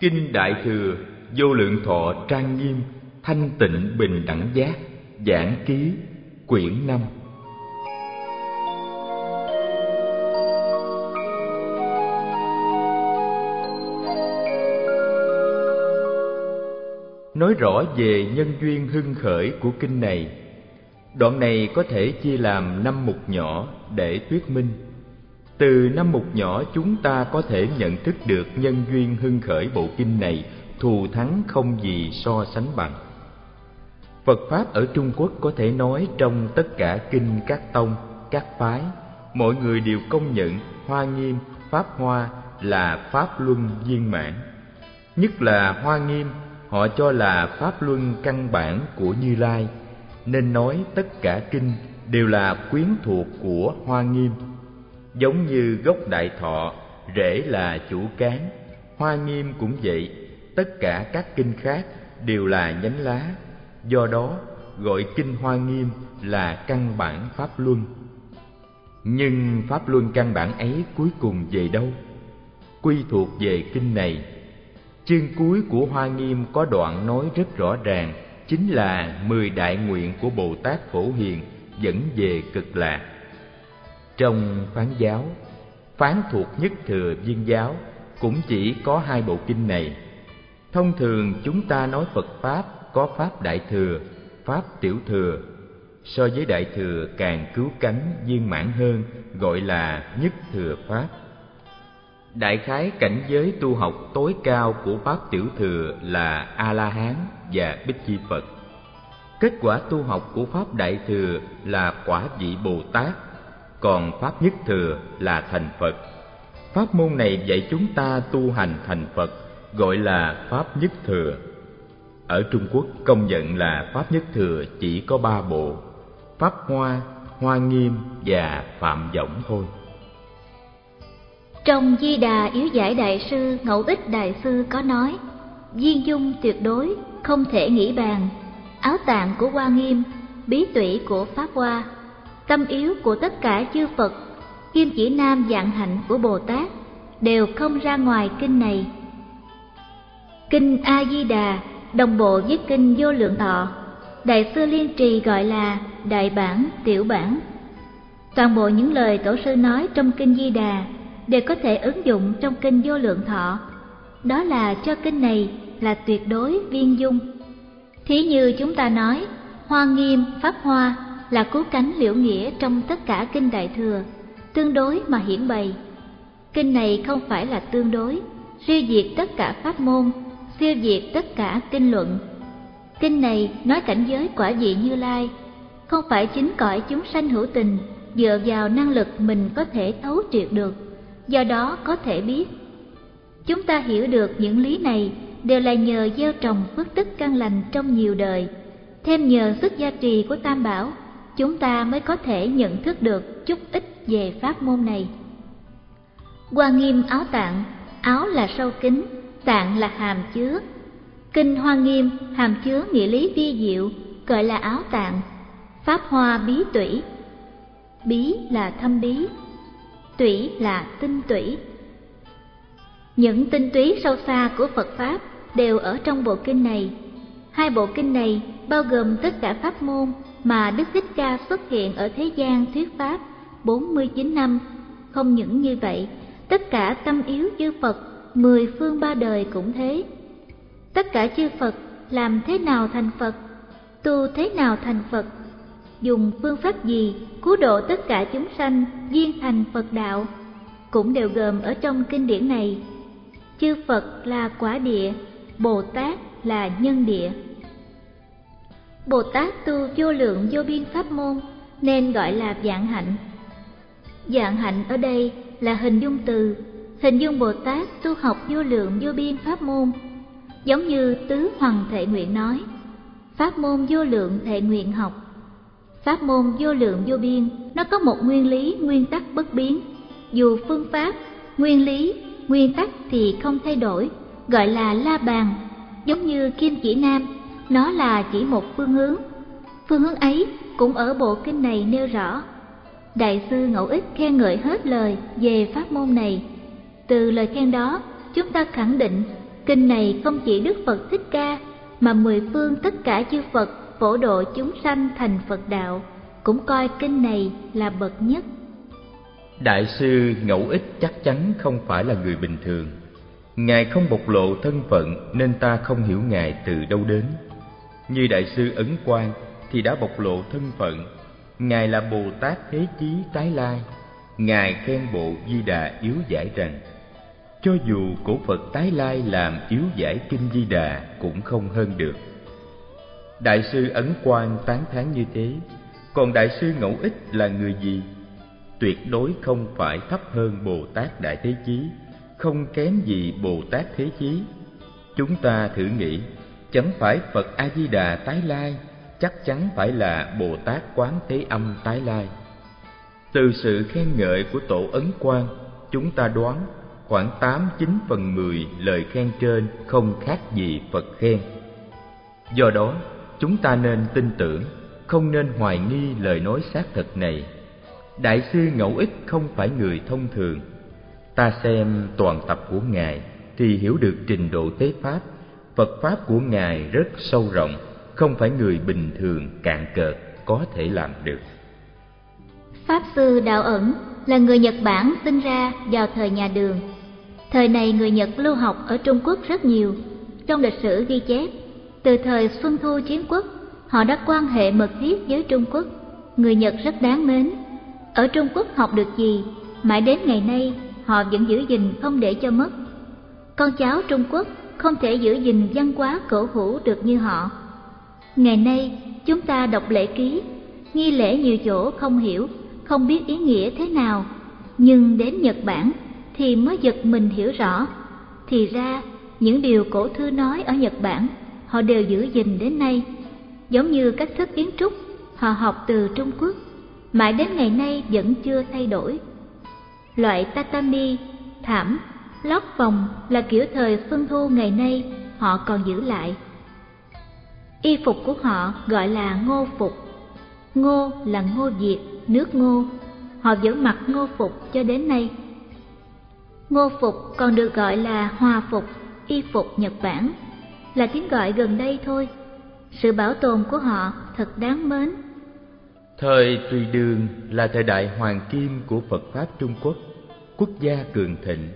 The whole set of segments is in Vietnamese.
Kinh Đại Thừa, Vô Lượng Thọ Trang Nghiêm, Thanh Tịnh Bình Đẳng Giác, Giảng Ký, Quyển năm. Nói rõ về nhân duyên hưng khởi của kinh này, Đoạn này có thể chia làm năm mục nhỏ để thuyết minh từ năm mục nhỏ chúng ta có thể nhận thức được nhân duyên hưng khởi bộ kinh này thù thắng không gì so sánh bằng. Phật Pháp ở Trung Quốc có thể nói trong tất cả kinh các tông, các phái, mọi người đều công nhận Hoa Nghiêm, Pháp Hoa là Pháp Luân viên mãn. Nhất là Hoa Nghiêm, họ cho là Pháp Luân căn bản của Như Lai, nên nói tất cả kinh đều là quyến thuộc của Hoa Nghiêm Giống như gốc đại thọ, rễ là chủ cán, hoa nghiêm cũng vậy, tất cả các kinh khác đều là nhánh lá, do đó gọi kinh hoa nghiêm là căn bản pháp luân. Nhưng pháp luân căn bản ấy cuối cùng về đâu? Quy thuộc về kinh này. Chương cuối của Hoa Nghiêm có đoạn nói rất rõ ràng, chính là mười đại nguyện của Bồ Tát Phổ Hiền dẫn về cực lạc. Trong phán giáo, phán thuộc nhất thừa viên giáo cũng chỉ có hai bộ kinh này. Thông thường chúng ta nói Phật Pháp có Pháp Đại Thừa, Pháp Tiểu Thừa. So với Đại Thừa càng cứu cánh viên mãn hơn gọi là nhất thừa Pháp. Đại khái cảnh giới tu học tối cao của Pháp Tiểu Thừa là A-la-hán và Bích Chi Phật. Kết quả tu học của Pháp Đại Thừa là quả vị Bồ Tát còn pháp nhất thừa là thành Phật. Pháp môn này dạy chúng ta tu hành thành Phật, gọi là pháp nhất thừa. Ở Trung Quốc công nhận là pháp nhất thừa chỉ có ba bộ: Pháp Hoa, Hoa Nghiêm và Phạm Võng thôi. Trong Di Đà Yếu Giải Đại Sư Ngẫu Ích Đại Sư có nói: viên dung tuyệt đối, không thể nghĩ bàn. Áo tạng của Hoa Nghiêm, bí tủy của Pháp Hoa tâm yếu của tất cả chư Phật, kim chỉ nam dạng hạnh của Bồ Tát đều không ra ngoài kinh này. Kinh A Di Đà đồng bộ với kinh Vô Lượng Thọ, đại sư Liên Trì gọi là đại bản, tiểu bản. Toàn bộ những lời tổ sư nói trong kinh Di Đà đều có thể ứng dụng trong kinh Vô Lượng Thọ. Đó là cho kinh này là tuyệt đối viên dung. Thí như chúng ta nói, hoa nghiêm, pháp hoa là cứu cánh liễu nghĩa trong tất cả kinh đại thừa, tương đối mà hiển bày. Kinh này không phải là tương đối, siêu diệt tất cả pháp môn, siêu diệt tất cả kinh luận. Kinh này nói cảnh giới quả vị Như Lai, không phải chính cõi chúng sanh hữu tình, dựa vào năng lực mình có thể thấu triệt được, do đó có thể biết. Chúng ta hiểu được những lý này đều là nhờ gieo trồng phước tích căn lành trong nhiều đời, thêm nhờ sức gia trì của Tam Bảo chúng ta mới có thể nhận thức được chút ít về pháp môn này. Hoa nghiêm áo tạng, áo là sâu kính, tạng là hàm chứa. Kinh Hoa Nghiêm hàm chứa nghĩa lý vi diệu, gọi là áo tạng. Pháp hoa bí tủy. Bí là thâm bí, tủy là tinh tủy. Những tinh túy sâu xa của Phật Pháp đều ở trong bộ kinh này. Hai bộ kinh này bao gồm tất cả pháp môn mà Đức Thích Ca xuất hiện ở thế gian thuyết pháp 49 năm. Không những như vậy, tất cả tâm yếu chư Phật, mười phương ba đời cũng thế. Tất cả chư Phật làm thế nào thành Phật, tu thế nào thành Phật, dùng phương pháp gì cứu độ tất cả chúng sanh viên thành Phật đạo, cũng đều gồm ở trong kinh điển này. Chư Phật là quả địa, Bồ Tát là nhân địa. Bồ Tát tu vô lượng vô biên pháp môn nên gọi là dạng hạnh. Dạng hạnh ở đây là hình dung từ, hình dung Bồ Tát tu học vô lượng vô biên pháp môn, giống như Tứ Hoàng Thệ Nguyện nói, pháp môn vô lượng thệ nguyện học. Pháp môn vô lượng vô biên, nó có một nguyên lý, nguyên tắc bất biến. Dù phương pháp, nguyên lý, nguyên tắc thì không thay đổi, gọi là la bàn, giống như kim chỉ nam nó là chỉ một phương hướng. Phương hướng ấy cũng ở bộ kinh này nêu rõ. Đại sư Ngẫu Ích khen ngợi hết lời về pháp môn này. Từ lời khen đó, chúng ta khẳng định Kinh này không chỉ Đức Phật Thích Ca, mà mười phương tất cả chư Phật phổ độ chúng sanh thành Phật đạo, cũng coi kinh này là bậc nhất. Đại sư Ngẫu Ích chắc chắn không phải là người bình thường. Ngài không bộc lộ thân phận nên ta không hiểu Ngài từ đâu đến. Như Đại sư Ấn Quang thì đã bộc lộ thân phận. Ngài là Bồ Tát Thế Chí Tái Lai. Ngài khen bộ Di Đà yếu giải rằng cho dù cổ Phật tái lai làm yếu giải kinh Di Đà cũng không hơn được. Đại sư Ấn Quang tán thán như thế, còn Đại sư Ngẫu Ích là người gì? Tuyệt đối không phải thấp hơn Bồ Tát Đại Thế Chí, không kém gì Bồ Tát Thế Chí. Chúng ta thử nghĩ, chẳng phải Phật A Di Đà tái lai, chắc chắn phải là Bồ Tát Quán Thế Âm tái lai. Từ sự khen ngợi của tổ Ấn Quang, chúng ta đoán khoảng tám chín phần mười lời khen trên không khác gì Phật khen. Do đó, chúng ta nên tin tưởng, không nên hoài nghi lời nói xác thực này. Đại sư Ngẫu Ích không phải người thông thường. Ta xem toàn tập của Ngài thì hiểu được trình độ tế Pháp, Phật Pháp của Ngài rất sâu rộng, không phải người bình thường cạn cợt có thể làm được. Pháp Sư Đạo Ẩn là người Nhật Bản sinh ra vào thời nhà Đường Thời này người Nhật lưu học ở Trung Quốc rất nhiều. Trong lịch sử ghi chép, từ thời Xuân Thu Chiến Quốc, họ đã quan hệ mật thiết với Trung Quốc. Người Nhật rất đáng mến. Ở Trung Quốc học được gì, mãi đến ngày nay họ vẫn giữ gìn không để cho mất. Con cháu Trung Quốc không thể giữ gìn văn hóa cổ hủ được như họ. Ngày nay, chúng ta đọc lễ ký, nghi lễ nhiều chỗ không hiểu, không biết ý nghĩa thế nào, nhưng đến Nhật Bản thì mới giật mình hiểu rõ. Thì ra, những điều cổ thư nói ở Nhật Bản, họ đều giữ gìn đến nay. Giống như cách thức kiến trúc, họ học từ Trung Quốc, mãi đến ngày nay vẫn chưa thay đổi. Loại tatami, thảm, lót vòng là kiểu thời xuân thu ngày nay họ còn giữ lại. Y phục của họ gọi là ngô phục. Ngô là ngô diệp nước ngô. Họ vẫn mặc ngô phục cho đến nay. Ngô phục còn được gọi là hòa phục, y phục Nhật Bản, là tiếng gọi gần đây thôi. Sự bảo tồn của họ thật đáng mến. Thời Tùy Đường là thời đại hoàng kim của Phật Pháp Trung Quốc, quốc gia cường thịnh,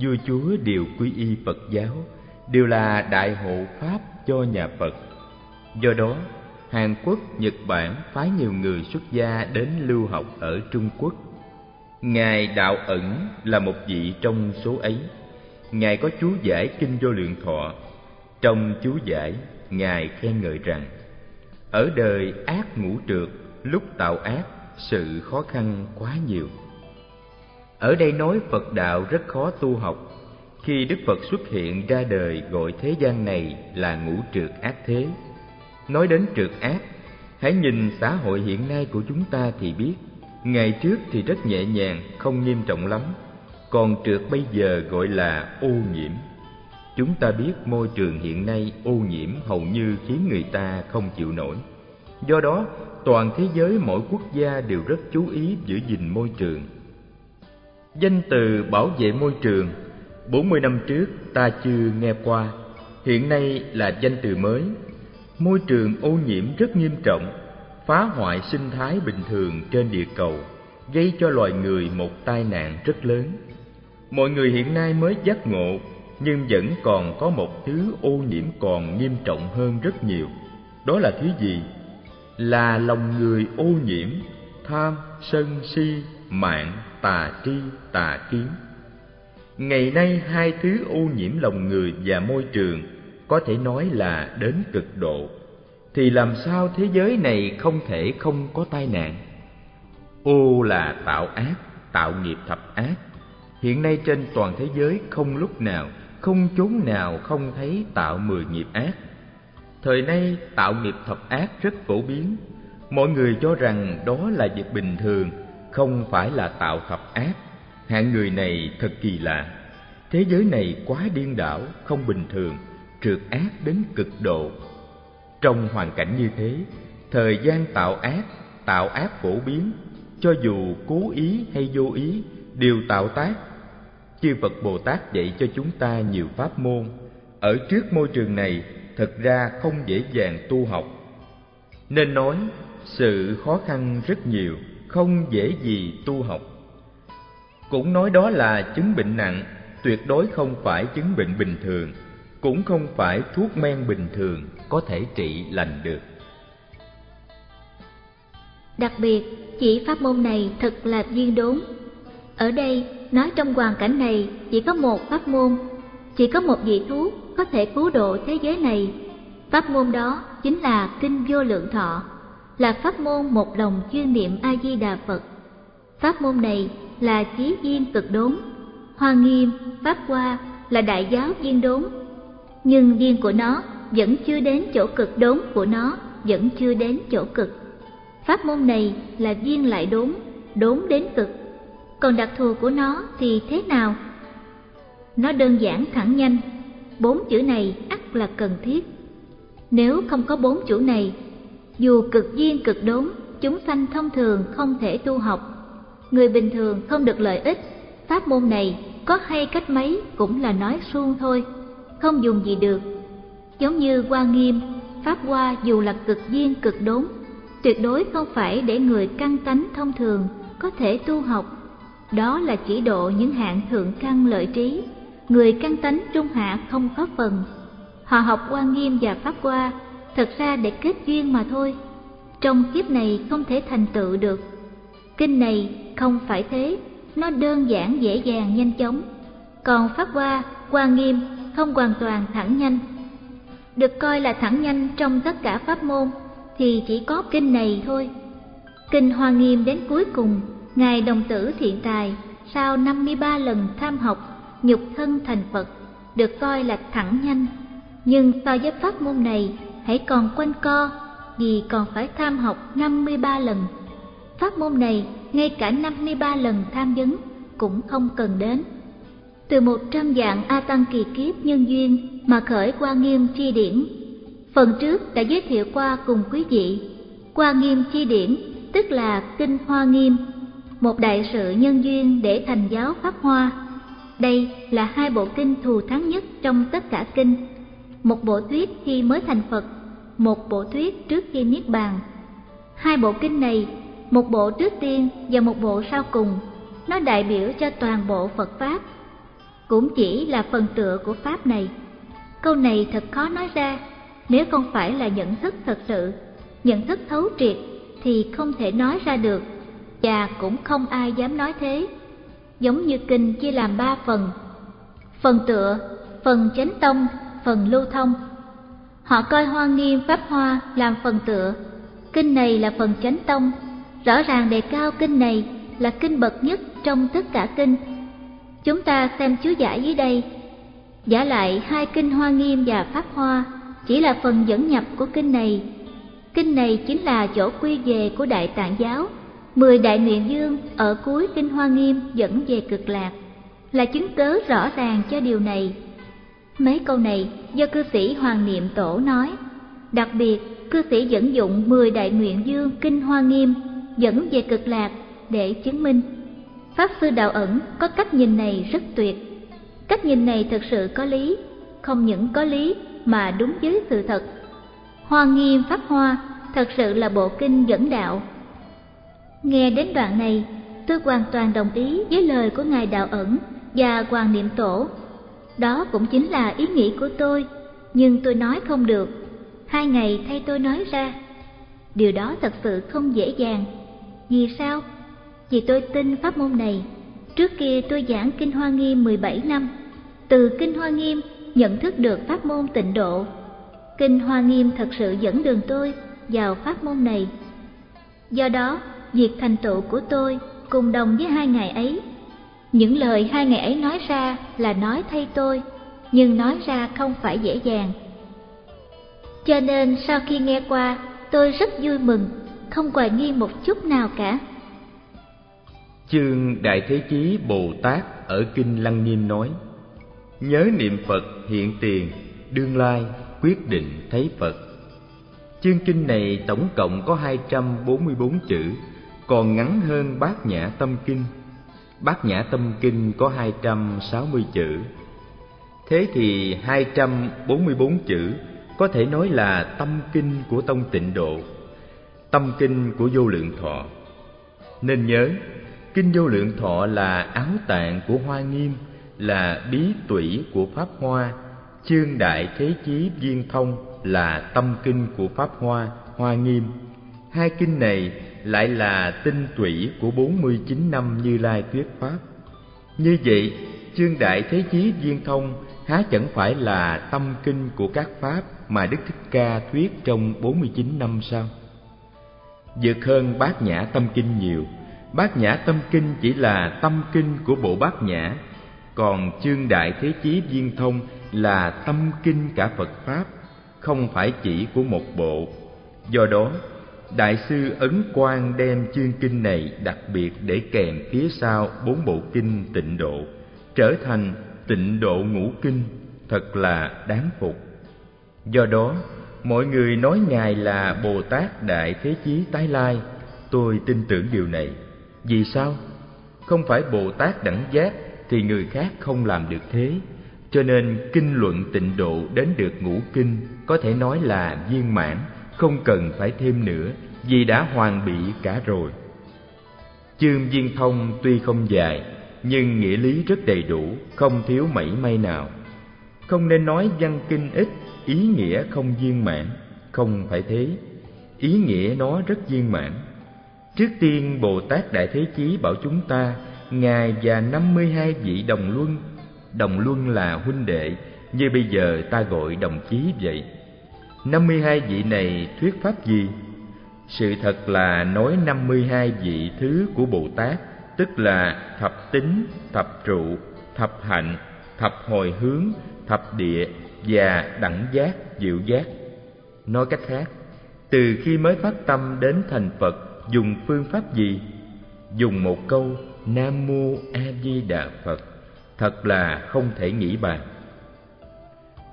vua chúa đều quy y Phật giáo, đều là đại hộ Pháp cho nhà Phật. Do đó, Hàn Quốc, Nhật Bản phái nhiều người xuất gia đến lưu học ở Trung Quốc Ngài Đạo Ẩn là một vị trong số ấy. Ngài có chú giải Kinh Vô Lượng Thọ. Trong chú giải, Ngài khen ngợi rằng Ở đời ác ngũ trượt, lúc tạo ác, sự khó khăn quá nhiều. Ở đây nói Phật Đạo rất khó tu học. Khi Đức Phật xuất hiện ra đời gọi thế gian này là ngũ trượt ác thế. Nói đến trượt ác, hãy nhìn xã hội hiện nay của chúng ta thì biết Ngày trước thì rất nhẹ nhàng, không nghiêm trọng lắm, còn trượt bây giờ gọi là ô nhiễm. Chúng ta biết môi trường hiện nay ô nhiễm hầu như khiến người ta không chịu nổi. Do đó, toàn thế giới mỗi quốc gia đều rất chú ý giữ gìn môi trường. Danh từ bảo vệ môi trường 40 năm trước ta chưa nghe qua, hiện nay là danh từ mới. Môi trường ô nhiễm rất nghiêm trọng, phá hoại sinh thái bình thường trên địa cầu, gây cho loài người một tai nạn rất lớn. Mọi người hiện nay mới giác ngộ, nhưng vẫn còn có một thứ ô nhiễm còn nghiêm trọng hơn rất nhiều. Đó là thứ gì? Là lòng người ô nhiễm, tham, sân si, mạng, tà tri, tà kiến. Ngày nay hai thứ ô nhiễm lòng người và môi trường có thể nói là đến cực độ. Thì làm sao thế giới này không thể không có tai nạn? Ô là tạo ác tạo nghiệp thập ác. Hiện nay trên toàn thế giới không lúc nào không chốn nào không thấy tạo mười nghiệp ác. Thời nay tạo nghiệp thập ác rất phổ biến. Mọi người cho rằng đó là việc bình thường không phải là tạo thập ác. Hạng người này thật kỳ lạ. Thế giới này quá điên đảo không bình thường trượt ác đến cực độ. Trong hoàn cảnh như thế, thời gian tạo ác, tạo ác phổ biến, cho dù cố ý hay vô ý, đều tạo tác. Chư Phật Bồ Tát dạy cho chúng ta nhiều pháp môn, ở trước môi trường này thật ra không dễ dàng tu học. Nên nói sự khó khăn rất nhiều không dễ gì tu học. Cũng nói đó là chứng bệnh nặng, tuyệt đối không phải chứng bệnh bình thường, cũng không phải thuốc men bình thường có thể trị lành được. Đặc biệt, chỉ pháp môn này thật là duyên đốn. Ở đây, nói trong hoàn cảnh này, chỉ có một pháp môn, chỉ có một vị thuốc có thể cứu độ thế giới này. Pháp môn đó chính là kinh vô lượng thọ là pháp môn một lòng chuyên niệm a di đà phật. Pháp môn này là chí viên cực đốn. Hoa nghiêm, pháp hoa là đại giáo viên đốn. Nhưng viên của nó vẫn chưa đến chỗ cực đốn của nó, vẫn chưa đến chỗ cực. Pháp môn này là viên lại đốn đốn đến cực. Còn đặc thù của nó thì thế nào? Nó đơn giản thẳng nhanh. Bốn chữ này ắt là cần thiết. Nếu không có bốn chữ này dù cực duyên cực đốn, chúng sanh thông thường không thể tu học. Người bình thường không được lợi ích. Pháp môn này có hay cách mấy cũng là nói suông thôi, không dùng gì được. Giống như hoa nghiêm, pháp hoa dù là cực duyên cực đốn, tuyệt đối không phải để người căn tánh thông thường có thể tu học. Đó là chỉ độ những hạng thượng căn lợi trí. Người căn tánh trung hạ không có phần. Họ học hoa nghiêm và pháp hoa thật ra để kết duyên mà thôi. Trong kiếp này không thể thành tựu được. Kinh này không phải thế, nó đơn giản dễ dàng nhanh chóng. Còn pháp hoa hoa nghiêm không hoàn toàn thẳng nhanh. Được coi là thẳng nhanh trong tất cả pháp môn, thì chỉ có kinh này thôi. Kinh hoa nghiêm đến cuối cùng, ngài đồng tử thiện tài, sau 53 lần tham học, nhục thân thành phật, được coi là thẳng nhanh. Nhưng so với pháp môn này hãy còn quanh co vì còn phải tham học 53 lần. Pháp môn này ngay cả 53 lần tham vấn cũng không cần đến. Từ một trăm dạng A Tăng kỳ kiếp nhân duyên mà khởi qua nghiêm chi điển. Phần trước đã giới thiệu qua cùng quý vị. Qua nghiêm chi điển tức là Kinh Hoa Nghiêm, một đại sự nhân duyên để thành giáo Pháp Hoa. Đây là hai bộ kinh thù thắng nhất trong tất cả kinh. Một bộ thuyết khi mới thành Phật một bộ thuyết trước khi niết bàn. Hai bộ kinh này, một bộ trước tiên và một bộ sau cùng, nó đại biểu cho toàn bộ Phật pháp. Cũng chỉ là phần tựa của pháp này. Câu này thật khó nói ra, nếu không phải là nhận thức thật sự, nhận thức thấu triệt thì không thể nói ra được, và cũng không ai dám nói thế. Giống như kinh chia làm ba phần, phần tựa, phần chánh tông, phần lưu thông Họ coi Hoa Nghiêm Pháp Hoa làm phần tựa, kinh này là phần chánh tông, rõ ràng đề cao kinh này là kinh bậc nhất trong tất cả kinh. Chúng ta xem chú giải dưới đây. Giả lại hai kinh Hoa Nghiêm và Pháp Hoa chỉ là phần dẫn nhập của kinh này. Kinh này chính là chỗ quy về của Đại Tạng Giáo. Mười Đại Nguyện Dương ở cuối kinh Hoa Nghiêm dẫn về cực lạc, là chứng cớ rõ ràng cho điều này. Mấy câu này do cư sĩ Hoàng Niệm Tổ nói. Đặc biệt, cư sĩ dẫn dụng 10 đại nguyện dương kinh hoa nghiêm dẫn về cực lạc để chứng minh. Pháp sư đạo ẩn có cách nhìn này rất tuyệt. Cách nhìn này thực sự có lý, không những có lý mà đúng với sự thật. Hoa nghiêm pháp hoa thật sự là bộ kinh dẫn đạo. Nghe đến đoạn này, tôi hoàn toàn đồng ý với lời của Ngài Đạo Ẩn và Hoàng Niệm Tổ đó cũng chính là ý nghĩ của tôi, nhưng tôi nói không được. Hai ngày thay tôi nói ra. Điều đó thật sự không dễ dàng. Vì sao? Vì tôi tin pháp môn này. Trước kia tôi giảng Kinh Hoa Nghiêm 17 năm. Từ Kinh Hoa Nghiêm nhận thức được pháp môn tịnh độ. Kinh Hoa Nghiêm thật sự dẫn đường tôi vào pháp môn này. Do đó, việc thành tựu của tôi cùng đồng với hai ngày ấy những lời hai ngày ấy nói ra là nói thay tôi, nhưng nói ra không phải dễ dàng. Cho nên sau khi nghe qua, tôi rất vui mừng, không hoài nghi một chút nào cả. Chương Đại Thế Chí Bồ Tát ở Kinh Lăng Nghiêm nói Nhớ niệm Phật hiện tiền, đương lai, quyết định thấy Phật Chương kinh này tổng cộng có 244 chữ, còn ngắn hơn Bát Nhã Tâm Kinh Bát Nhã Tâm Kinh có 260 chữ. Thế thì 244 chữ có thể nói là tâm kinh của tông tịnh độ, tâm kinh của vô lượng thọ. Nên nhớ, kinh vô lượng thọ là áo tạng của Hoa Nghiêm, là bí tủy của Pháp Hoa, chương đại thế chí viên thông là tâm kinh của Pháp Hoa, Hoa Nghiêm. Hai kinh này lại là tinh tủy của 49 năm Như Lai thuyết Pháp. Như vậy, chương đại thế chí viên thông há chẳng phải là tâm kinh của các Pháp mà Đức Thích Ca thuyết trong 49 năm sao? Vượt hơn bát nhã tâm kinh nhiều, bát nhã tâm kinh chỉ là tâm kinh của bộ bát nhã, còn chương đại thế chí viên thông là tâm kinh cả Phật Pháp, không phải chỉ của một bộ. Do đó, Đại sư Ấn Quang đem chương kinh này đặc biệt để kèm phía sau bốn bộ kinh tịnh độ, trở thành tịnh độ ngũ kinh, thật là đáng phục. Do đó, mọi người nói Ngài là Bồ Tát Đại Thế Chí Tái Lai, tôi tin tưởng điều này. Vì sao? Không phải Bồ Tát đẳng giác thì người khác không làm được thế. Cho nên kinh luận tịnh độ đến được ngũ kinh có thể nói là viên mãn, không cần phải thêm nữa vì đã hoàn bị cả rồi. Chương viên thông tuy không dài, nhưng nghĩa lý rất đầy đủ, không thiếu mảy may nào. Không nên nói văn kinh ít, ý nghĩa không viên mãn, không phải thế. Ý nghĩa nó rất viên mãn. Trước tiên Bồ Tát Đại Thế Chí bảo chúng ta, Ngài và năm mươi hai vị đồng luân, đồng luân là huynh đệ, như bây giờ ta gọi đồng chí vậy năm mươi hai vị này thuyết pháp gì? Sự thật là nói năm mươi hai vị thứ của Bồ Tát, tức là thập tính, thập trụ, thập hạnh, thập hồi hướng, thập địa và đẳng giác, diệu giác. Nói cách khác, từ khi mới phát tâm đến thành Phật dùng phương pháp gì? Dùng một câu Nam Mô A Di Đà Phật, thật là không thể nghĩ bàn.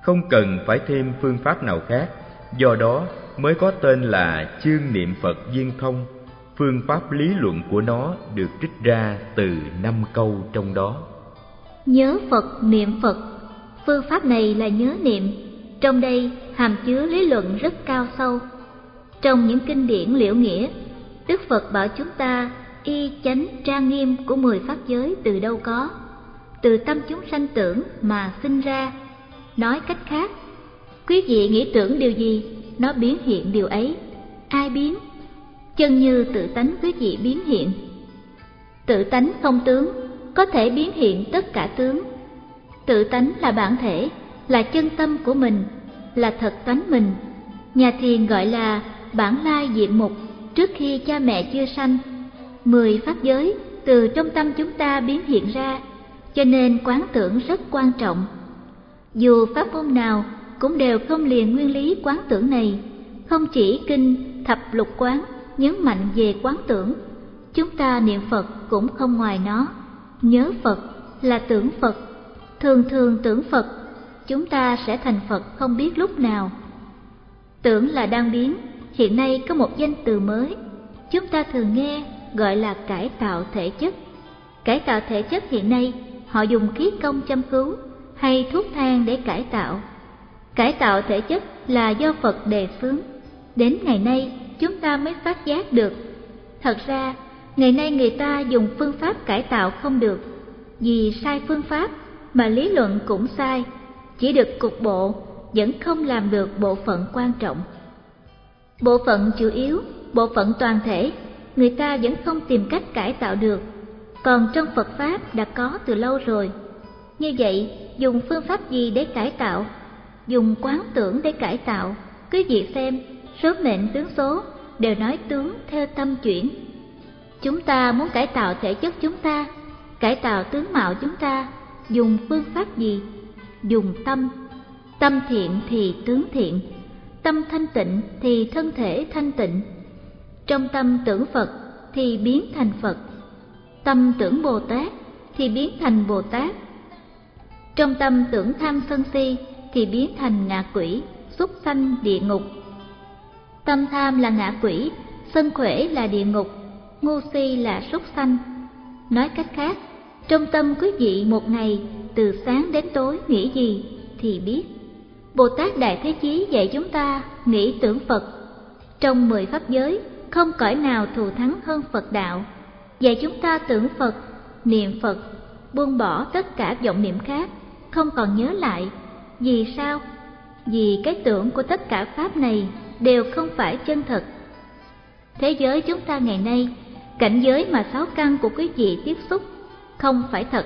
Không cần phải thêm phương pháp nào khác, do đó mới có tên là chương niệm Phật viên thông. Phương pháp lý luận của nó được trích ra từ năm câu trong đó. Nhớ Phật niệm Phật, phương pháp này là nhớ niệm. Trong đây hàm chứa lý luận rất cao sâu. Trong những kinh điển liễu nghĩa, Đức Phật bảo chúng ta y chánh trang nghiêm của mười pháp giới từ đâu có, từ tâm chúng sanh tưởng mà sinh ra. Nói cách khác, quý vị nghĩ tưởng điều gì, nó biến hiện điều ấy. Ai biến? Chân như tự tánh quý vị biến hiện. Tự tánh không tướng, có thể biến hiện tất cả tướng. Tự tánh là bản thể, là chân tâm của mình, là thật tánh mình. Nhà thiền gọi là bản lai diện mục trước khi cha mẹ chưa sanh. Mười pháp giới từ trong tâm chúng ta biến hiện ra, cho nên quán tưởng rất quan trọng. Dù pháp môn nào cũng đều không liền nguyên lý quán tưởng này, không chỉ kinh thập lục quán nhấn mạnh về quán tưởng, chúng ta niệm Phật cũng không ngoài nó. Nhớ Phật là tưởng Phật, thường thường tưởng Phật, chúng ta sẽ thành Phật không biết lúc nào. Tưởng là đang biến, hiện nay có một danh từ mới, chúng ta thường nghe gọi là cải tạo thể chất. Cải tạo thể chất hiện nay họ dùng khí công chăm cứu hay thuốc thang để cải tạo Cải tạo thể chất là do Phật đề xướng. Đến ngày nay, chúng ta mới phát giác được. Thật ra, ngày nay người ta dùng phương pháp cải tạo không được. Vì sai phương pháp mà lý luận cũng sai, chỉ được cục bộ, vẫn không làm được bộ phận quan trọng. Bộ phận chủ yếu, bộ phận toàn thể, người ta vẫn không tìm cách cải tạo được. Còn trong Phật Pháp đã có từ lâu rồi. Như vậy, dùng phương pháp gì để cải tạo dùng quán tưởng để cải tạo. Cứ việc xem, số mệnh tướng số đều nói tướng theo tâm chuyển. Chúng ta muốn cải tạo thể chất chúng ta, cải tạo tướng mạo chúng ta, dùng phương pháp gì? Dùng tâm. Tâm thiện thì tướng thiện, tâm thanh tịnh thì thân thể thanh tịnh. Trong tâm tưởng phật thì biến thành phật, tâm tưởng bồ tát thì biến thành bồ tát. Trong tâm tưởng tham sân si thì biến thành ngạ quỷ, xúc sanh địa ngục. Tâm tham là ngạ quỷ, sân khỏe là địa ngục, ngu si là súc sanh. Nói cách khác, trong tâm quý vị một ngày từ sáng đến tối nghĩ gì thì biết. Bồ Tát Đại Thế Chí dạy chúng ta nghĩ tưởng Phật. Trong mười pháp giới, không cõi nào thù thắng hơn Phật đạo. Dạy chúng ta tưởng Phật, niệm Phật, buông bỏ tất cả vọng niệm khác, không còn nhớ lại. Vì sao? Vì cái tưởng của tất cả pháp này đều không phải chân thật. Thế giới chúng ta ngày nay, cảnh giới mà sáu căn của quý vị tiếp xúc không phải thật.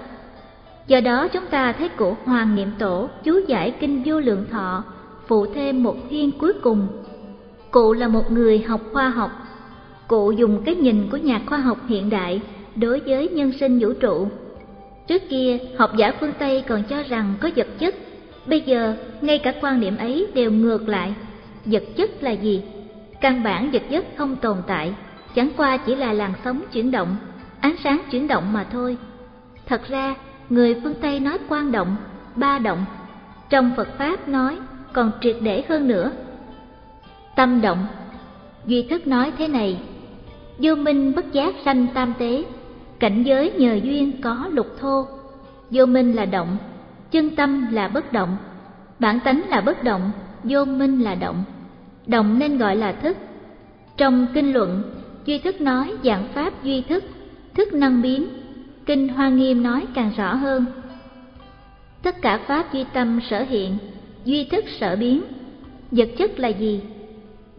Do đó chúng ta thấy cụ Hoàng Niệm Tổ chú giải kinh vô lượng thọ, phụ thêm một thiên cuối cùng. Cụ là một người học khoa học. Cụ dùng cái nhìn của nhà khoa học hiện đại đối với nhân sinh vũ trụ. Trước kia, học giả phương Tây còn cho rằng có vật chất. Bây giờ, ngay cả quan niệm ấy đều ngược lại. Vật chất là gì? Căn bản vật chất không tồn tại, chẳng qua chỉ là làn sóng chuyển động, ánh sáng chuyển động mà thôi. Thật ra, người phương Tây nói quan động, ba động. Trong Phật Pháp nói còn triệt để hơn nữa. Tâm động, Duy Thức nói thế này, vô minh bất giác sanh tam tế, cảnh giới nhờ duyên có lục thô. Vô minh là động, chân tâm là bất động, bản tánh là bất động, vô minh là động. Động nên gọi là thức. Trong kinh luận, Duy Thức nói dạng pháp duy thức, thức năng biến, Kinh Hoa Nghiêm nói càng rõ hơn. Tất cả pháp duy tâm sở hiện, duy thức sở biến. Vật chất là gì?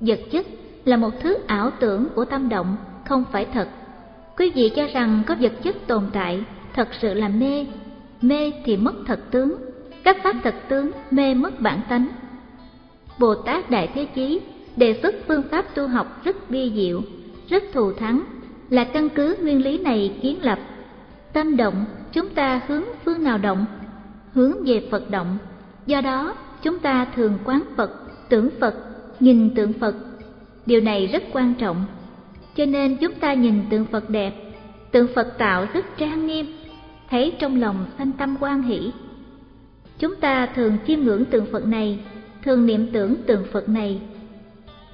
Vật chất là một thứ ảo tưởng của tâm động, không phải thật. Quý vị cho rằng có vật chất tồn tại, thật sự là mê. Mê thì mất thật tướng, các pháp thật tướng mê mất bản tánh. Bồ Tát Đại Thế Chí đề xuất phương pháp tu học rất bi diệu, rất thù thắng, là căn cứ nguyên lý này kiến lập Tâm động, chúng ta hướng phương nào động? Hướng về Phật động. Do đó, chúng ta thường quán Phật, tưởng Phật, nhìn tượng Phật. Điều này rất quan trọng. Cho nên chúng ta nhìn tượng Phật đẹp, tượng Phật tạo rất trang nghiêm, thấy trong lòng sanh tâm quan hỷ. Chúng ta thường chiêm ngưỡng tượng Phật này, thường niệm tưởng tượng Phật này.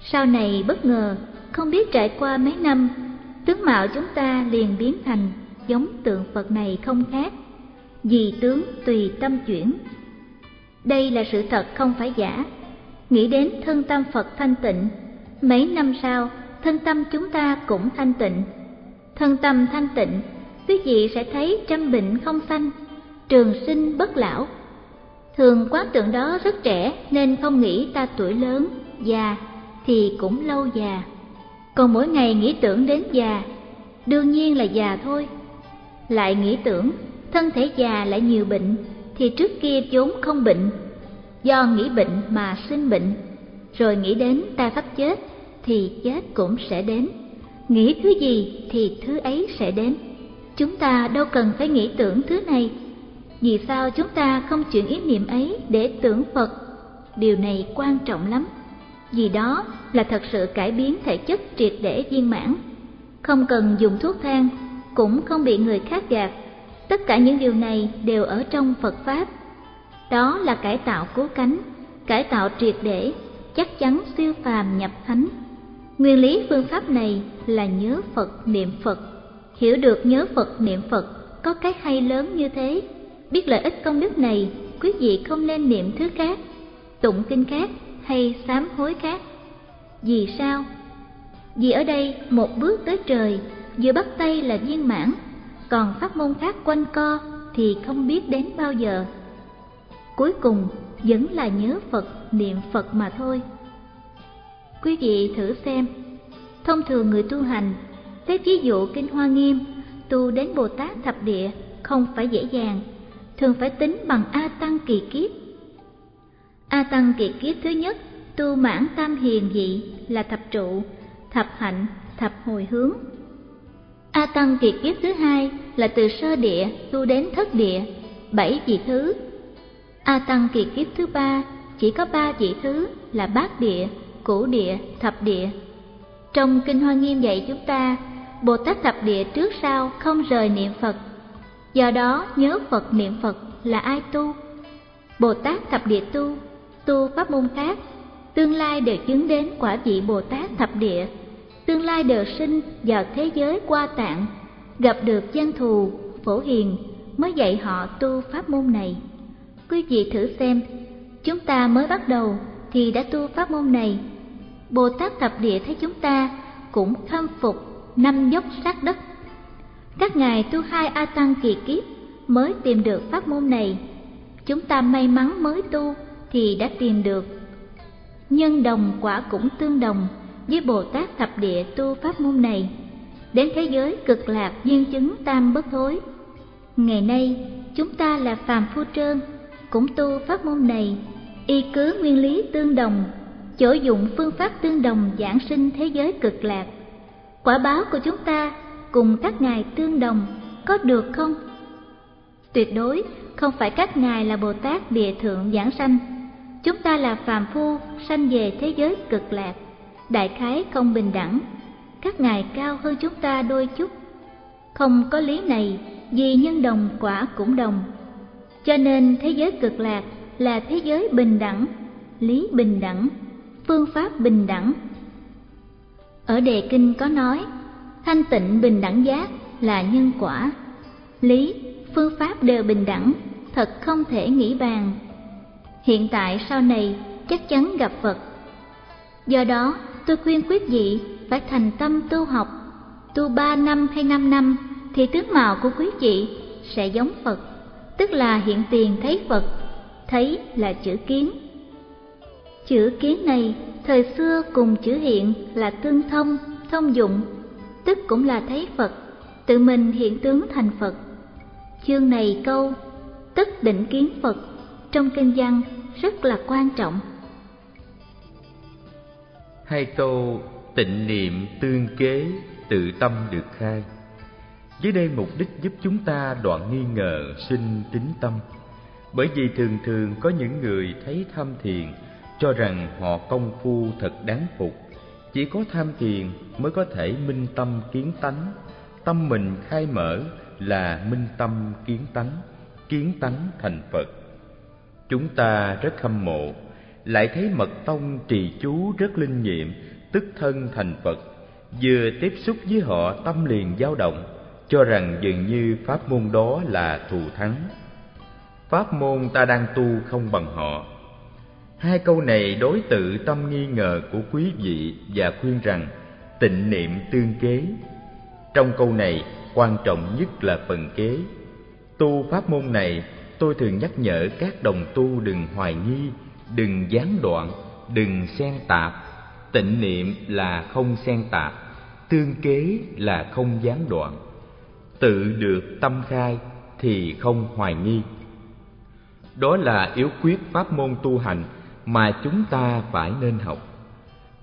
Sau này bất ngờ, không biết trải qua mấy năm, tướng mạo chúng ta liền biến thành giống tượng Phật này không khác, vì tướng tùy tâm chuyển. Đây là sự thật không phải giả. Nghĩ đến thân tâm Phật thanh tịnh, mấy năm sau, thân tâm chúng ta cũng thanh tịnh. Thân tâm thanh tịnh, quý vị sẽ thấy trăm bệnh không sanh, trường sinh bất lão. Thường quán tượng đó rất trẻ nên không nghĩ ta tuổi lớn, già thì cũng lâu già. Còn mỗi ngày nghĩ tưởng đến già, đương nhiên là già thôi lại nghĩ tưởng thân thể già lại nhiều bệnh thì trước kia vốn không bệnh do nghĩ bệnh mà sinh bệnh rồi nghĩ đến ta sắp chết thì chết cũng sẽ đến nghĩ thứ gì thì thứ ấy sẽ đến chúng ta đâu cần phải nghĩ tưởng thứ này vì sao chúng ta không chuyển ý niệm ấy để tưởng phật điều này quan trọng lắm vì đó là thật sự cải biến thể chất triệt để viên mãn không cần dùng thuốc thang cũng không bị người khác gạt. Tất cả những điều này đều ở trong Phật Pháp. Đó là cải tạo cố cánh, cải tạo triệt để, chắc chắn siêu phàm nhập thánh. Nguyên lý phương pháp này là nhớ Phật niệm Phật. Hiểu được nhớ Phật niệm Phật có cái hay lớn như thế. Biết lợi ích công đức này, quý vị không nên niệm thứ khác, tụng kinh khác hay sám hối khác. Vì sao? Vì ở đây một bước tới trời vừa bắt tay là viên mãn, còn pháp môn khác quanh co thì không biết đến bao giờ. Cuối cùng vẫn là nhớ Phật, niệm Phật mà thôi. Quý vị thử xem, thông thường người tu hành, lấy ví dụ Kinh Hoa Nghiêm, tu đến Bồ Tát Thập Địa không phải dễ dàng, thường phải tính bằng A Tăng kỳ kiếp. A Tăng kỳ kiếp thứ nhất, tu mãn tam hiền dị là thập trụ, thập hạnh, thập hồi hướng, A Tăng kỳ kiếp thứ hai là từ sơ địa tu đến thất địa, bảy vị thứ. A Tăng kỳ kiếp thứ ba chỉ có ba vị thứ là bát địa, cửu địa, thập địa. Trong Kinh Hoa Nghiêm dạy chúng ta, Bồ Tát thập địa trước sau không rời niệm Phật. Do đó nhớ Phật niệm Phật là ai tu? Bồ Tát thập địa tu, tu pháp môn khác, tương lai đều chứng đến quả vị Bồ Tát thập địa tương lai đều sinh vào thế giới qua tạng, gặp được gian thù, phổ hiền, mới dạy họ tu pháp môn này. Quý vị thử xem, chúng ta mới bắt đầu thì đã tu pháp môn này. Bồ Tát Thập Địa thấy chúng ta cũng khâm phục năm dốc sát đất. Các ngài tu hai A Tăng kỳ kiếp mới tìm được pháp môn này. Chúng ta may mắn mới tu thì đã tìm được. Nhân đồng quả cũng tương đồng với Bồ Tát Thập Địa tu pháp môn này. Đến thế giới cực lạc duyên chứng tam bất thối. Ngày nay, chúng ta là phàm phu trơn, cũng tu pháp môn này, y cứ nguyên lý tương đồng, chỗ dụng phương pháp tương đồng giảng sinh thế giới cực lạc. Quả báo của chúng ta cùng các ngài tương đồng, có được không? Tuyệt đối không phải các ngài là Bồ Tát địa thượng giảng sanh, chúng ta là phàm phu sanh về thế giới cực lạc, đại khái không bình đẳng, các ngài cao hơn chúng ta đôi chút. Không có lý này vì nhân đồng quả cũng đồng. Cho nên thế giới cực lạc là thế giới bình đẳng, lý bình đẳng, phương pháp bình đẳng. Ở đề kinh có nói, thanh tịnh bình đẳng giác là nhân quả, lý, phương pháp đều bình đẳng, thật không thể nghĩ bàn. Hiện tại sau này chắc chắn gặp Phật. Do đó, tôi khuyên quý vị phải thành tâm tu học, tu ba năm hay năm năm thì tướng mạo của quý vị sẽ giống Phật, tức là hiện tiền thấy Phật, thấy là chữ kiến. Chữ kiến này thời xưa cùng chữ hiện là tương thông, thông dụng, tức cũng là thấy Phật, tự mình hiện tướng thành Phật. Chương này câu tức định kiến Phật trong kinh văn rất là quan trọng. Hai câu tịnh niệm tương kế tự tâm được khai dưới đây mục đích giúp chúng ta đoạn nghi ngờ sinh tính tâm bởi vì thường thường có những người thấy tham thiền cho rằng họ công phu thật đáng phục. Chỉ có tham thiền mới có thể minh tâm kiến tánh. Tâm mình khai mở là minh tâm kiến tánh kiến tánh thành phật. Chúng ta rất hâm mộ, lại thấy mật tông trì chú rất linh nghiệm, tức thân thành phật. Vừa tiếp xúc với họ, tâm liền dao động, cho rằng dường như pháp môn đó là thù thắng. Pháp môn ta đang tu không bằng họ hai câu này đối tự tâm nghi ngờ của quý vị và khuyên rằng tịnh niệm tương kế. Trong câu này, quan trọng nhất là phần kế. Tu pháp môn này, tôi thường nhắc nhở các đồng tu đừng hoài nghi, đừng gián đoạn, đừng xen tạp. Tịnh niệm là không xen tạp, tương kế là không gián đoạn. Tự được tâm khai thì không hoài nghi. Đó là yếu quyết pháp môn tu hành mà chúng ta phải nên học.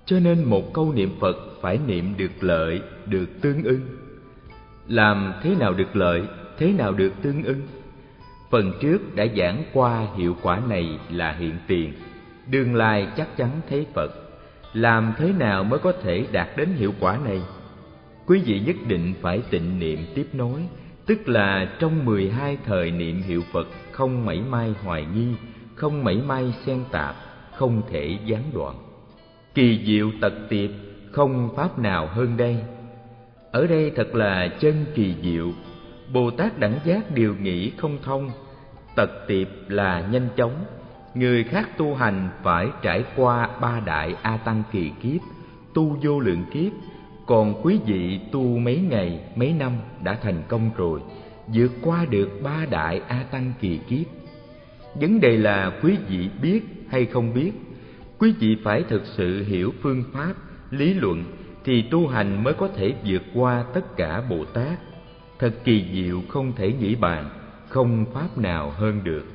Cho nên một câu niệm phật phải niệm được lợi, được tương ưng. Làm thế nào được lợi, thế nào được tương ưng? Phần trước đã giảng qua hiệu quả này là hiện tiền. Tương lai chắc chắn thấy phật. Làm thế nào mới có thể đạt đến hiệu quả này? Quý vị nhất định phải tịnh niệm tiếp nối, tức là trong mười hai thời niệm hiệu phật không mảy may hoài nghi, không mảy may xen tạp không thể gián đoạn. Kỳ diệu tật tiệp không pháp nào hơn đây. Ở đây thật là chân kỳ diệu. Bồ tát đẳng giác điều nghĩ không thông. Tật tiệp là nhanh chóng. Người khác tu hành phải trải qua ba đại a tăng kỳ kiếp, tu vô lượng kiếp. Còn quý vị tu mấy ngày, mấy năm đã thành công rồi, vượt qua được ba đại a tăng kỳ kiếp. Vấn đề là quý vị biết hay không biết. Quý vị phải thực sự hiểu phương pháp, lý luận thì tu hành mới có thể vượt qua tất cả bồ tát. Thật kỳ diệu không thể nghĩ bàn, không pháp nào hơn được.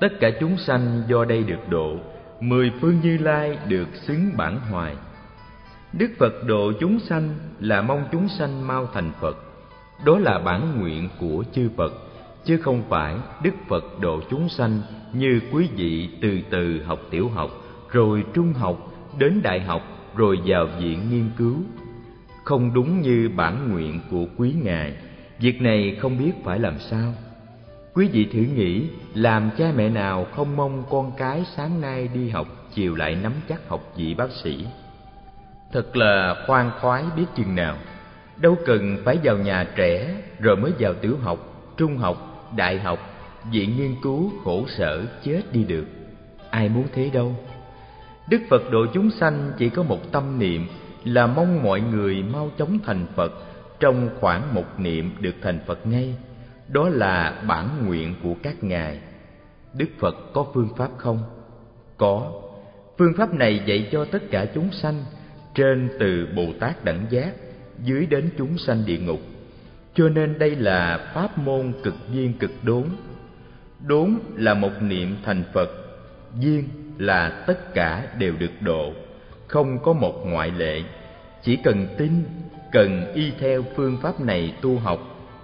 Tất cả chúng sanh do đây được độ, mười phương như lai được xứng bản hoài. Đức phật độ chúng sanh là mong chúng sanh mau thành phật, đó là bản nguyện của chư phật chứ không phải đức phật độ chúng sanh như quý vị từ từ học tiểu học rồi trung học đến đại học rồi vào viện nghiên cứu. Không đúng như bản nguyện của quý ngài việc này không biết phải làm sao. Quý vị thử nghĩ làm cha mẹ nào không mong con cái sáng nay đi học chiều lại nắm chắc học vị bác sĩ? Thật là khoan khoái biết chừng nào. Đâu cần phải vào nhà trẻ rồi mới vào tiểu học trung học, đại học, viện nghiên cứu khổ sở chết đi được. Ai muốn thế đâu. Đức Phật độ chúng sanh chỉ có một tâm niệm là mong mọi người mau chóng thành Phật trong khoảng một niệm được thành Phật ngay. Đó là bản nguyện của các ngài. Đức Phật có phương pháp không? Có. Phương pháp này dạy cho tất cả chúng sanh, trên từ Bồ Tát đẳng giác, dưới đến chúng sanh địa ngục. Cho nên đây là pháp môn cực duyên cực đốn. Đốn là một niệm thành Phật, duyên là tất cả đều được độ, không có một ngoại lệ. Chỉ cần tin, cần y theo phương pháp này tu học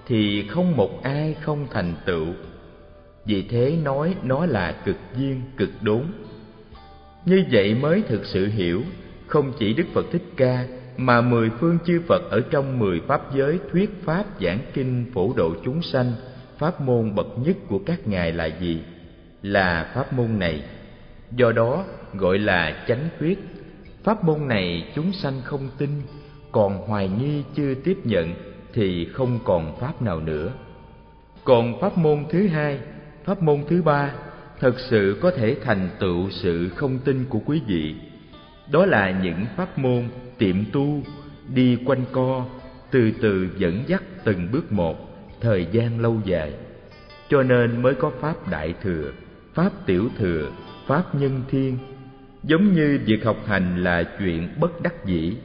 thì không một ai không thành tựu. Vì thế nói nó là cực duyên cực đốn. Như vậy mới thực sự hiểu, không chỉ Đức Phật Thích Ca mà mười phương chư Phật ở trong mười pháp giới thuyết pháp giảng kinh phổ độ chúng sanh, pháp môn bậc nhất của các ngài là gì? Là pháp môn này. Do đó gọi là chánh thuyết. Pháp môn này chúng sanh không tin, còn hoài nghi chưa tiếp nhận thì không còn pháp nào nữa. Còn pháp môn thứ hai, pháp môn thứ ba thật sự có thể thành tựu sự không tin của quý vị. Đó là những pháp môn tiệm tu, đi quanh co, từ từ dẫn dắt từng bước một, thời gian lâu dài. Cho nên mới có pháp đại thừa, pháp tiểu thừa, pháp nhân thiên. Giống như việc học hành là chuyện bất đắc dĩ,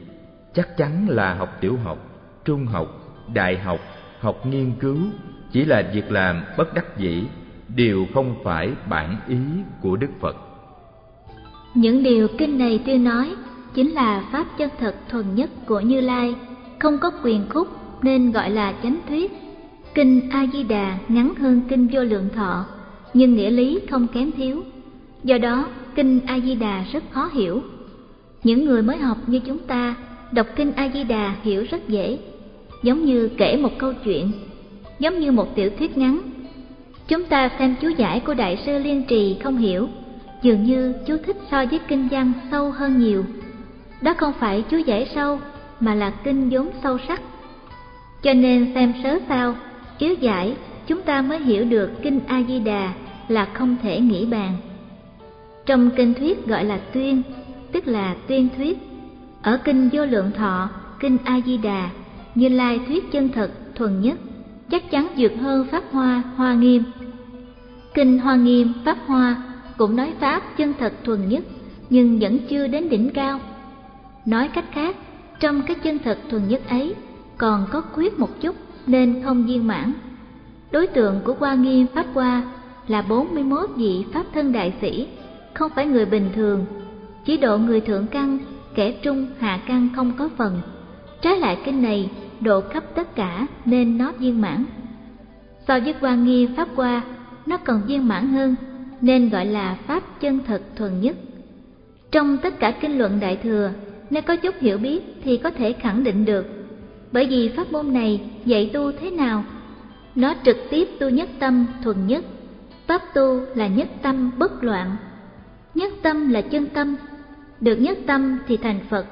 chắc chắn là học tiểu học, trung học, đại học, học nghiên cứu chỉ là việc làm bất đắc dĩ, đều không phải bản ý của Đức Phật. Những điều kinh này tuyên nói chính là pháp chân thật thuần nhất của Như Lai, không có quyền khúc nên gọi là chánh thuyết. Kinh A Di Đà ngắn hơn kinh Vô Lượng Thọ, nhưng nghĩa lý không kém thiếu. Do đó, kinh A Di Đà rất khó hiểu. Những người mới học như chúng ta đọc kinh A Di Đà hiểu rất dễ, giống như kể một câu chuyện, giống như một tiểu thuyết ngắn. Chúng ta xem chú giải của đại sư Liên Trì không hiểu, dường như chú thích so với kinh văn sâu hơn nhiều. Đó không phải chú giải sâu, mà là kinh vốn sâu sắc. Cho nên xem sớ sao, yếu giải, chúng ta mới hiểu được kinh A Di Đà là không thể nghĩ bàn. Trong kinh thuyết gọi là tuyên, tức là tuyên thuyết. Ở kinh Vô Lượng Thọ, kinh A Di Đà, Như Lai thuyết chân thật thuần nhất, chắc chắn vượt hơn pháp hoa Hoa Nghiêm. Kinh Hoa Nghiêm, pháp Hoa cũng nói pháp chân thật thuần nhất, nhưng vẫn chưa đến đỉnh cao. Nói cách khác, trong cái chân thật thuần nhất ấy còn có khuyết một chút nên không viên mãn. Đối tượng của Hoa Nghiêm Pháp Hoa là 41 vị Pháp thân đại sĩ, không phải người bình thường, chỉ độ người thượng căn, kẻ trung hạ căn không có phần. Trái lại kinh này độ khắp tất cả nên nó viên mãn. So với Hoa Nghiêm Pháp Hoa, nó còn viên mãn hơn nên gọi là Pháp chân thật thuần nhất. Trong tất cả kinh luận Đại Thừa nếu có chút hiểu biết thì có thể khẳng định được. Bởi vì pháp môn này dạy tu thế nào? Nó trực tiếp tu nhất tâm thuần nhất. Pháp tu là nhất tâm bất loạn. Nhất tâm là chân tâm. Được nhất tâm thì thành Phật.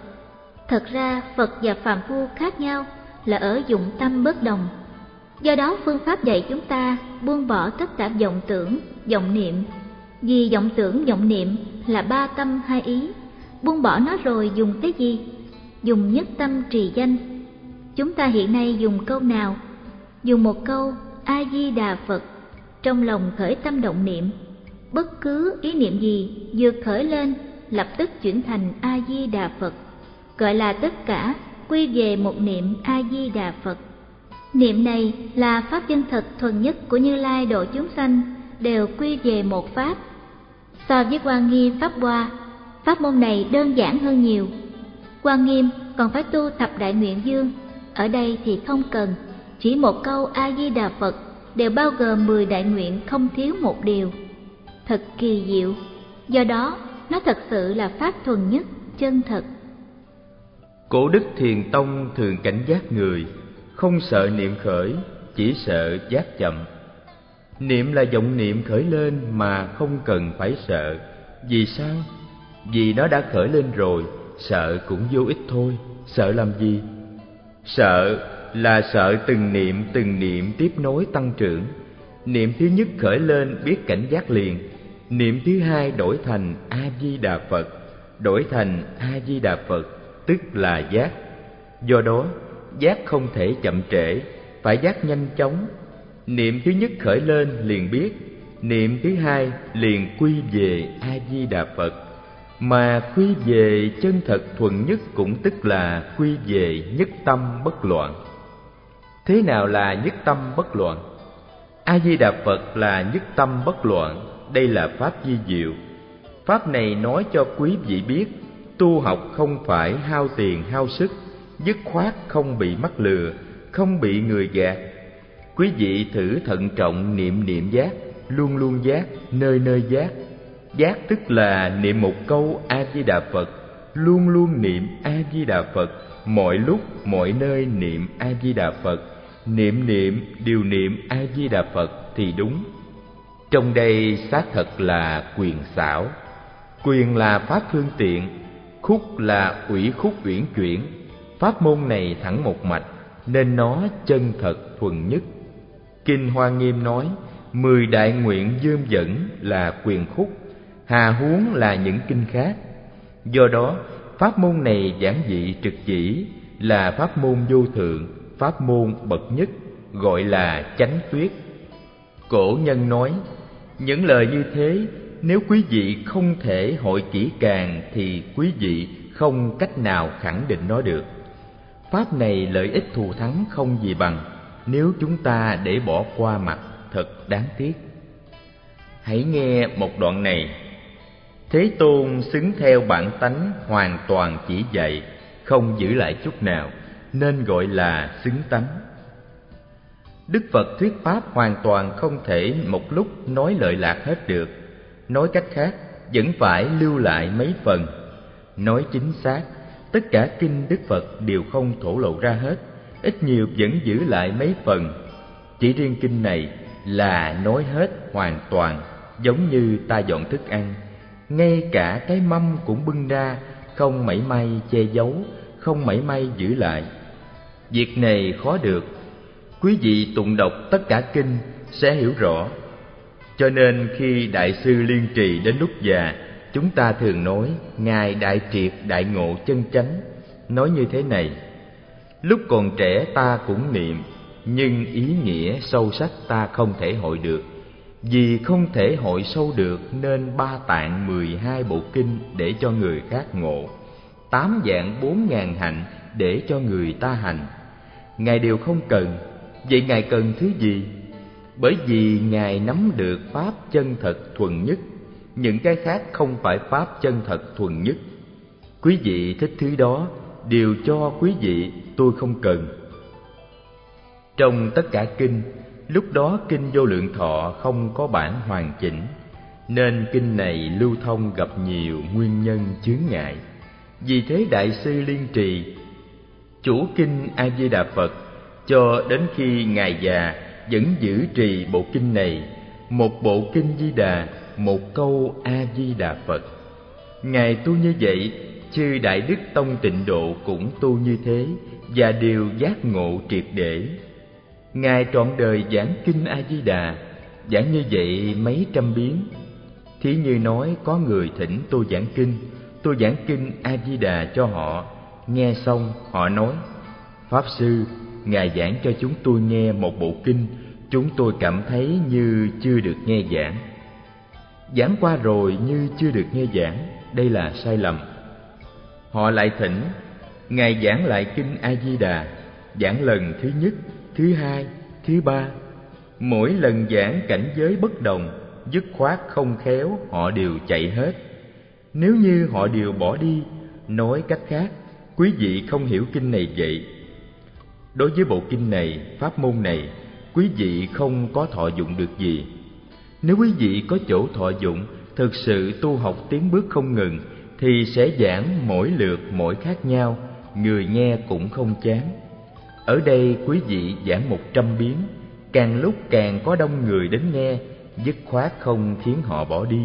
Thật ra Phật và phàm phu khác nhau là ở dụng tâm bất đồng. Do đó phương pháp dạy chúng ta buông bỏ tất cả vọng tưởng, vọng niệm. Vì vọng tưởng, vọng niệm là ba tâm hai ý buông bỏ nó rồi dùng cái gì? Dùng nhất tâm trì danh. Chúng ta hiện nay dùng câu nào? Dùng một câu A-di-đà Phật, trong lòng khởi tâm động niệm. Bất cứ ý niệm gì vừa khởi lên lập tức chuyển thành A-di-đà Phật, gọi là tất cả quy về một niệm A-di-đà Phật. Niệm này là pháp chân thật thuần nhất của Như Lai độ chúng sanh, đều quy về một pháp. So với quan nghi pháp hoa Pháp môn này đơn giản hơn nhiều. Quan Nghiêm còn phải tu tập Đại Nguyện Dương, ở đây thì không cần, chỉ một câu A-di-đà Phật đều bao gồm 10 đại nguyện không thiếu một điều. Thật kỳ diệu, do đó nó thật sự là pháp thuần nhất, chân thật. Cổ đức Thiền Tông thường cảnh giác người, không sợ niệm khởi, chỉ sợ giác chậm. Niệm là vọng niệm khởi lên mà không cần phải sợ. Vì sao? Vì nó đã khởi lên rồi, sợ cũng vô ích thôi, sợ làm gì? Sợ là sợ từng niệm từng niệm tiếp nối tăng trưởng. Niệm thứ nhất khởi lên biết cảnh giác liền, niệm thứ hai đổi thành A Di Đà Phật, đổi thành A Di Đà Phật, tức là giác. Do đó, giác không thể chậm trễ, phải giác nhanh chóng. Niệm thứ nhất khởi lên liền biết, niệm thứ hai liền quy về A Di Đà Phật mà quy về chân thật thuần nhất cũng tức là quy về nhất tâm bất loạn. Thế nào là nhất tâm bất loạn? A di đà phật là nhất tâm bất loạn, đây là pháp di diệu. Pháp này nói cho quý vị biết, tu học không phải hao tiền hao sức, dứt khoát không bị mắc lừa, không bị người gạt. Quý vị thử thận trọng niệm niệm giác, luôn luôn giác, nơi nơi giác giác tức là niệm một câu a di đà phật luôn luôn niệm a di đà phật mọi lúc, mọi nơi niệm a di đà phật niệm niệm điều niệm a di đà phật thì đúng. Trong đây xác thật là quyền xảo. Quyền là pháp phương tiện, khúc là ủy khúc uyển chuyển. Pháp môn này thẳng một mạch, nên nó chân thật thuần nhất. Kinh hoa nghiêm nói, mười đại nguyện dương dẫn là quyền khúc hà huống là những kinh khác. Do đó, pháp môn này giản dị trực chỉ là pháp môn vô thượng, pháp môn bậc nhất, gọi là chánh tuyết. Cổ nhân nói, những lời như thế, nếu quý vị không thể hội kỹ càng thì quý vị không cách nào khẳng định nó được. Pháp này lợi ích thù thắng không gì bằng, nếu chúng ta để bỏ qua mặt, thật đáng tiếc. Hãy nghe một đoạn này. Thế Tôn xứng theo bản tánh hoàn toàn chỉ dạy, không giữ lại chút nào, nên gọi là xứng tánh. Đức Phật thuyết pháp hoàn toàn không thể một lúc nói lợi lạc hết được. Nói cách khác, vẫn phải lưu lại mấy phần. Nói chính xác, tất cả kinh Đức Phật đều không thổ lộ ra hết, ít nhiều vẫn giữ lại mấy phần. Chỉ riêng kinh này là nói hết hoàn toàn, giống như ta dọn thức ăn ngay cả cái mâm cũng bưng ra, không mảy may che giấu, không mảy may giữ lại. Việc này khó được. Quý vị tụng đọc tất cả kinh sẽ hiểu rõ. Cho nên khi đại sư liên trì đến lúc già, chúng ta thường nói, ngài đại triệt, đại ngộ chân chánh. Nói như thế này, lúc còn trẻ ta cũng niệm, nhưng ý nghĩa sâu sắc ta không thể hội được vì không thể hội sâu được nên ba tạng mười hai bộ kinh để cho người khác ngộ, tám dạng bốn ngàn hạnh để cho người ta hành. Ngài đều không cần. Vậy ngài cần thứ gì? Bởi vì ngài nắm được pháp chân thật thuần nhất. Những cái khác không phải pháp chân thật thuần nhất. Quý vị thích thứ đó đều cho quý vị, tôi không cần. Trong tất cả kinh Lúc đó kinh vô lượng thọ không có bản hoàn chỉnh, nên kinh này lưu thông gặp nhiều nguyên nhân chướng ngại. Vì thế đại sư liên trì chủ kinh A Di Đà Phật cho đến khi ngài già vẫn giữ trì bộ kinh này, một bộ kinh Di Đà, một câu A Di Đà Phật. Ngài tu như vậy, chư đại đức tông tịnh độ cũng tu như thế và đều giác ngộ triệt để Ngài trọn đời giảng kinh A-di-đà, giảng như vậy mấy trăm biến. Thí như nói có người thỉnh tôi giảng kinh, tôi giảng kinh A-di-đà cho họ, nghe xong họ nói, Pháp Sư, Ngài giảng cho chúng tôi nghe một bộ kinh, chúng tôi cảm thấy như chưa được nghe giảng. Giảng qua rồi như chưa được nghe giảng, đây là sai lầm. Họ lại thỉnh, Ngài giảng lại kinh A-di-đà, giảng lần thứ nhất thứ hai, thứ ba. Mỗi lần giảng cảnh giới bất đồng, dứt khoát không khéo họ đều chạy hết. Nếu như họ đều bỏ đi, nói cách khác, quý vị không hiểu kinh này vậy. Đối với bộ kinh này, pháp môn này, quý vị không có thọ dụng được gì. Nếu quý vị có chỗ thọ dụng, thực sự tu học tiến bước không ngừng, thì sẽ giảng mỗi lượt mỗi khác nhau, người nghe cũng không chán ở đây quý vị giảng một trăm biến, càng lúc càng có đông người đến nghe, dứt khoát không khiến họ bỏ đi.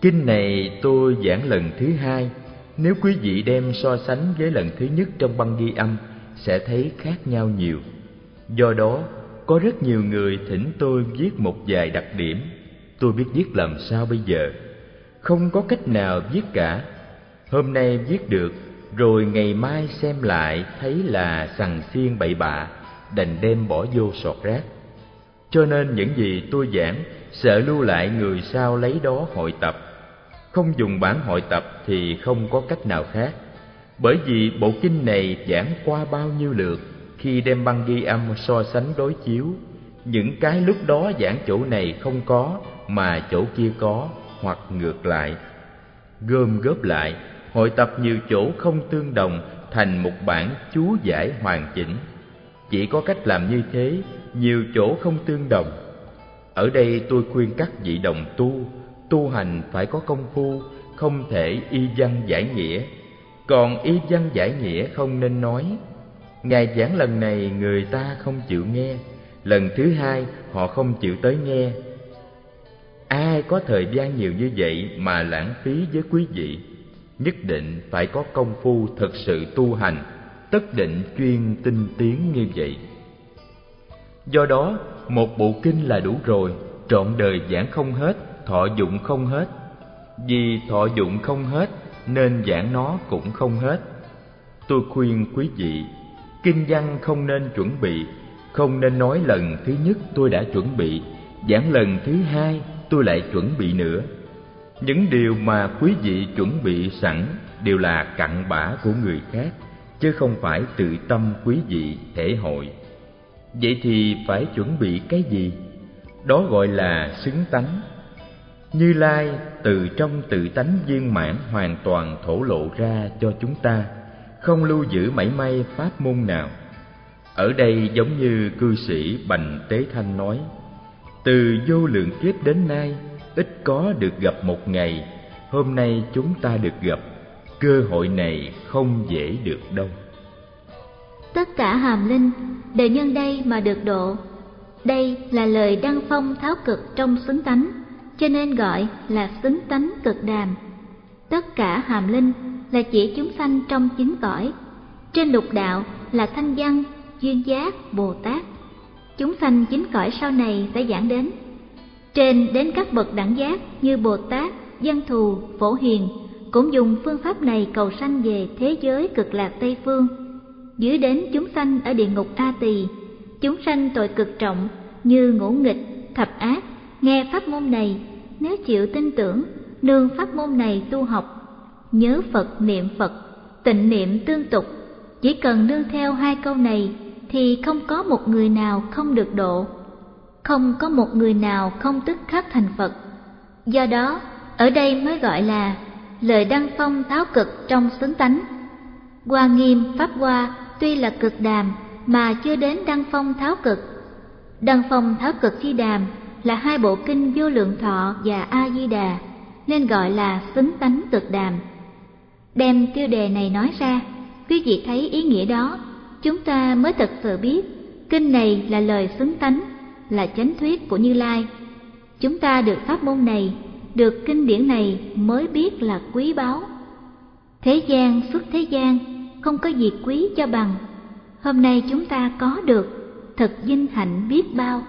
Kinh này tôi giảng lần thứ hai, nếu quý vị đem so sánh với lần thứ nhất trong băng ghi âm, sẽ thấy khác nhau nhiều. Do đó, có rất nhiều người thỉnh tôi viết một vài đặc điểm. Tôi biết viết làm sao bây giờ? Không có cách nào viết cả. Hôm nay viết được, rồi ngày mai xem lại thấy là sằng xiên bậy bạ, đành đem bỏ vô sọt rác. Cho nên những gì tôi giảng, sợ lưu lại người sau lấy đó hội tập. Không dùng bản hội tập thì không có cách nào khác. Bởi vì bộ kinh này giảng qua bao nhiêu lượt, khi đem băng ghi âm so sánh đối chiếu, những cái lúc đó giảng chỗ này không có mà chỗ kia có hoặc ngược lại. Gom góp lại, hội tập nhiều chỗ không tương đồng thành một bản chú giải hoàn chỉnh. Chỉ có cách làm như thế, nhiều chỗ không tương đồng. Ở đây tôi khuyên các vị đồng tu, tu hành phải có công phu, không thể y văn giải nghĩa. Còn y văn giải nghĩa không nên nói. Ngài giảng lần này người ta không chịu nghe, lần thứ hai họ không chịu tới nghe. Ai có thời gian nhiều như vậy mà lãng phí với quý vị? Nhất định phải có công phu thực sự tu hành, tất định chuyên tinh tiến như vậy. Do đó, một bộ kinh là đủ rồi, trọn đời giảng không hết, thọ dụng không hết. Vì thọ dụng không hết nên giảng nó cũng không hết. Tôi khuyên quý vị, kinh văn không nên chuẩn bị, không nên nói lần thứ nhất tôi đã chuẩn bị, giảng lần thứ hai tôi lại chuẩn bị nữa. Những điều mà quý vị chuẩn bị sẵn đều là cặn bã của người khác, chứ không phải tự tâm quý vị thể hội. Vậy thì phải chuẩn bị cái gì? Đó gọi là xứng tánh. Như Lai từ trong tự tánh viên mãn hoàn toàn thổ lộ ra cho chúng ta, không lưu giữ mảy may pháp môn nào. Ở đây giống như cư sĩ Bành Tế Thanh nói, từ vô lượng kiếp đến nay, ít có được gặp một ngày, hôm nay chúng ta được gặp, cơ hội này không dễ được đâu. Tất cả hàm linh đều nhân đây mà được độ. Đây là lời đăng phong tháo cực trong xứng tánh, cho nên gọi là xứng tánh cực đàm. Tất cả hàm linh là chỉ chúng sanh trong chính cõi. Trên lục đạo là thanh văn, duyên giác, Bồ Tát. Chúng sanh chính cõi sau này sẽ giảng đến. Trên đến các bậc đẳng giác như Bồ Tát, Văn Thù, Phổ Hiền cũng dùng phương pháp này cầu sanh về thế giới cực lạc Tây Phương. Dưới đến chúng sanh ở địa ngục A Tỳ, chúng sanh tội cực trọng như ngũ nghịch, thập ác, nghe pháp môn này, nếu chịu tin tưởng, nương pháp môn này tu học, nhớ Phật niệm Phật, tịnh niệm tương tục, chỉ cần nương theo hai câu này thì không có một người nào không được độ, không có một người nào không tức khắc thành Phật. Do đó, ở đây mới gọi là lời đăng phong tháo cực trong xứng tánh. Hoa nghiêm pháp hoa tuy là cực đàm mà chưa đến đăng phong tháo cực. Đăng phong tháo cực chi đàm là hai bộ kinh vô lượng thọ và a di đà nên gọi là xứng tánh cực đàm. Đem tiêu đề này nói ra, quý vị thấy ý nghĩa đó, chúng ta mới thật sự biết kinh này là lời xứng tánh, là chánh thuyết của Như Lai. Chúng ta được pháp môn này, được kinh điển này mới biết là quý báu. Thế gian xuất thế gian không có gì quý cho bằng hôm nay chúng ta có được thật vinh hạnh biết bao